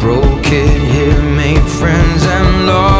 broke it here, made friends and lost